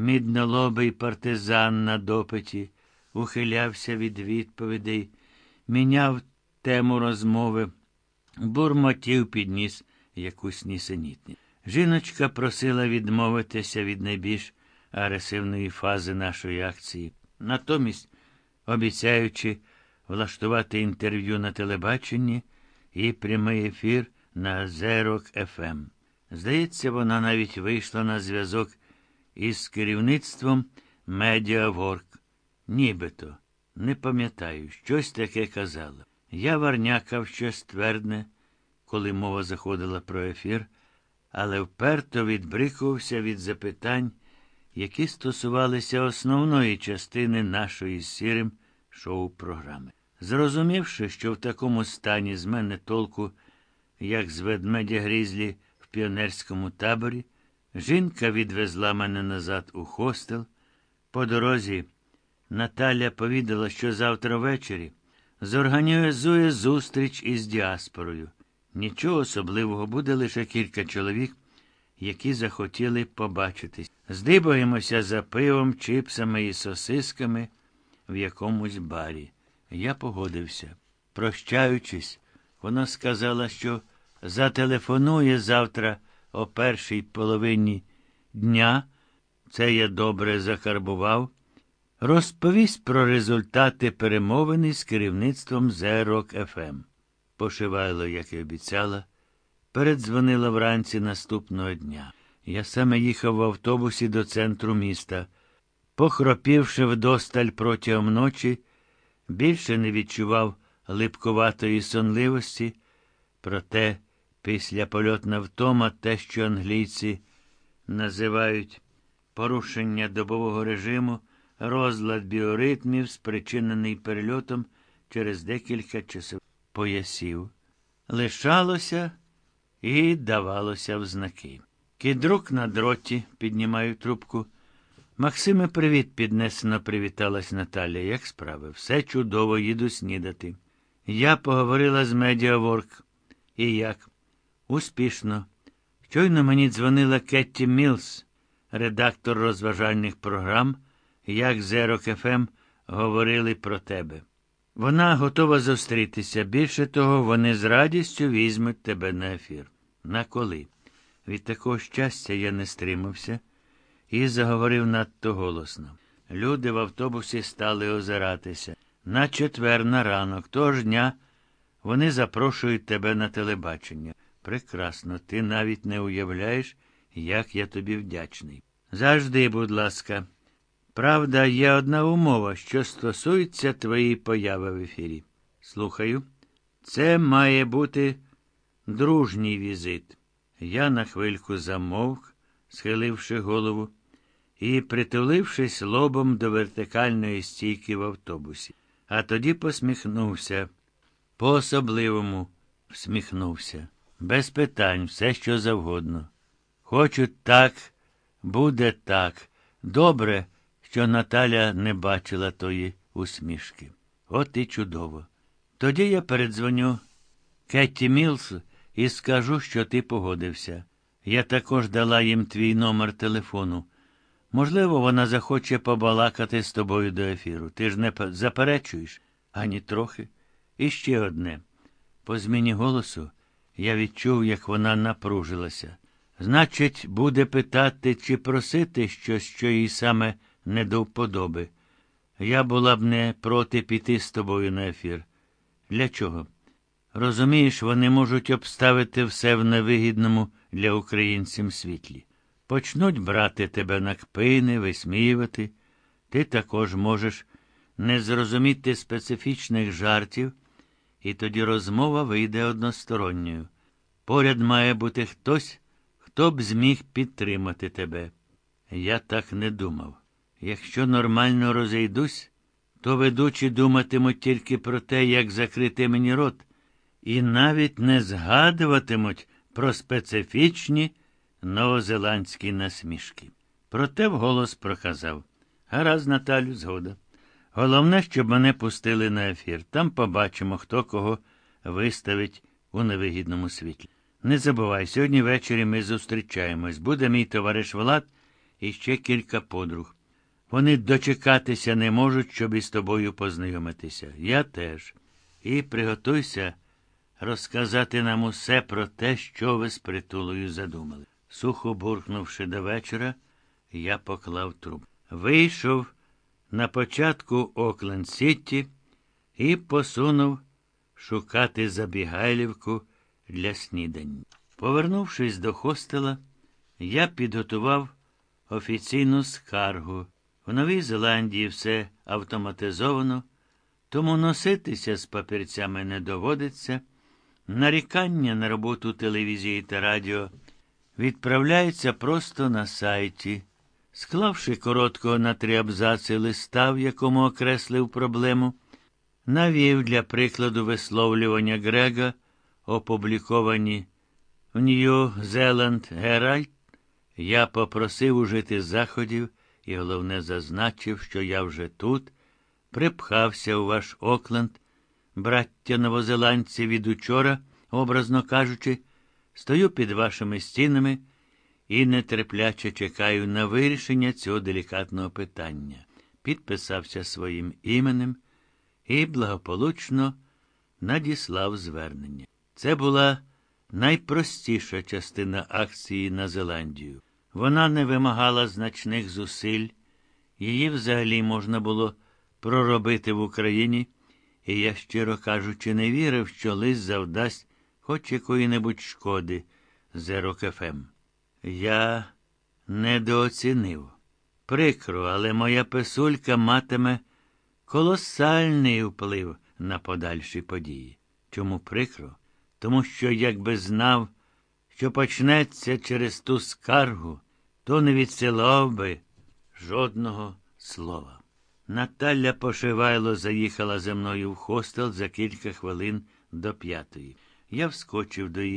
Міднолобий партизан на допиті ухилявся від відповідей, міняв тему розмови, бурмотів підніс якусь нісенітні. Жіночка просила відмовитися від найбільш агресивної фази нашої акції, натомість, обіцяючи влаштувати інтерв'ю на телебаченні і прямий ефір на Зерок ФМ. Здається, вона навіть вийшла на зв'язок із керівництвом Медіаворк. Нібито, не пам'ятаю, щось таке казала. Я варнякав щось твердне, коли мова заходила про ефір, але вперто відбрикувався від запитань, які стосувалися основної частини нашої з сірим шоу-програми. Зрозумівши, що в такому стані з мене толку, як з ведмедя грізлі в піонерському таборі, жінка відвезла мене назад у хостел. По дорозі Наталя повідала, що завтра ввечері зорганізує зустріч із діаспорою. Нічого особливого буде лише кілька чоловік, які захотіли побачитись. Здибаємося за пивом, чипсами і сосисками в якомусь барі. Я погодився. Прощаючись, вона сказала, що зателефонує завтра о першій половині дня. Це я добре закарбував. Розповість про результати перемовини з керівництвом Зерок ФМ. Пошивайло, як і обіцяла, передзвонила вранці наступного дня. Я саме їхав в автобусі до центру міста. Похропівши вдосталь протягом ночі, більше не відчував липкуватої сонливості, проте після польотна втома те, що англійці називають порушення добового режиму, розлад біоритмів, спричинений перельотом через декілька часов поясів, лишалося і давалося в знаки. Кідрук на дроті, піднімаю трубку. Максиме, привіт, піднесено привіталась Наталя. Як справи? Все чудово, їду снідати. Я поговорила з MediaWorks. І як? Успішно. Щойно мені дзвонила Кетті Мілс, редактор розважальних програм, The Rock FM говорили про тебе. Вона готова зустрітися. Більше того, вони з радістю візьмуть тебе на ефір. На коли? Від такого щастя я не стримався і заговорив надто голосно. Люди в автобусі стали озиратися. На четвер на ранок того ж дня вони запрошують тебе на телебачення. Прекрасно, ти навіть не уявляєш, як я тобі вдячний. Завжди, будь ласка. Правда, є одна умова, що стосується твоєї появи в ефірі. Слухаю, це має бути дружній візит. Я на хвильку замовк, схиливши голову, і притулившись лобом до вертикальної стійки в автобусі. А тоді посміхнувся. По особливому всміхнувся. Без питань, все що завгодно. Хочу так, буде так. Добре, що Наталя не бачила тої усмішки. От і чудово. Тоді я передзвоню Кетті Мілс і скажу, що ти погодився. Я також дала їм твій номер телефону. Можливо, вона захоче побалакати з тобою до ефіру. Ти ж не заперечуєш? Ані трохи. І ще одне. По зміні голосу я відчув, як вона напружилася. Значить, буде питати чи просити щось, що їй саме не до вподоби. Я була б не проти піти з тобою на ефір. Для чого? Розумієш, вони можуть обставити все в невигідному для українців світлі. Почнуть брати тебе на кпини, висміювати. Ти також можеш не зрозуміти специфічних жартів, і тоді розмова вийде односторонньою. Поряд має бути хтось, хто б зміг підтримати тебе. Я так не думав. Якщо нормально розійдусь, то ведучі думатимуть тільки про те, як закрити мені рот, і навіть не згадуватимуть про специфічні новозеландські насмішки. Проте вголос проказав Гаразд, Наталю, згода. Головне, щоб мене пустили на ефір. Там побачимо, хто кого виставить у невигідному світлі. Не забувай, сьогодні ввечері ми зустрічаємось. Буде мій товариш Влад і ще кілька подруг. Вони дочекатися не можуть, щоб із тобою познайомитися. Я теж. І приготуйся розказати нам усе про те, що ви з притулою задумали. Сухо буркнувши до вечора, я поклав труп. Вийшов на початку Окленд Сітті і посунув шукати забігайлівку для снідань. Повернувшись до хостела, я підготував офіційну скаргу. В Новій Зеландії все автоматизовано, тому носитися з папірцями не доводиться. Нарікання на роботу телевізії та радіо відправляються просто на сайті. Склавши короткого на три абзаци листа, в якому окреслив проблему, навів для прикладу висловлювання Грега, опубліковані в New Zealand Herald, я попросив ужити заходів і, головне, зазначив, що я вже тут, припхався у ваш Окленд, браття новозеландці від учора, образно кажучи, стою під вашими стінами і нетерпляче чекаю на вирішення цього делікатного питання. Підписався своїм іменем і благополучно надіслав звернення. Це була найпростіша частина акції на Зеландію. Вона не вимагала значних зусиль, її взагалі можна було проробити в Україні, і я, щиро кажучи, не вірив, що лист завдасть хоч якої-небудь шкоди ЗРОКФМ. Я недооцінив. Прикро, але моя писулька матиме колосальний вплив на подальші події. Чому прикро? Тому що, якби знав, що почнеться через ту скаргу, то не відсилав би жодного слова. Наталя Пошивайло заїхала за мною в хостел за кілька хвилин до п'ятої. Я вскочив до її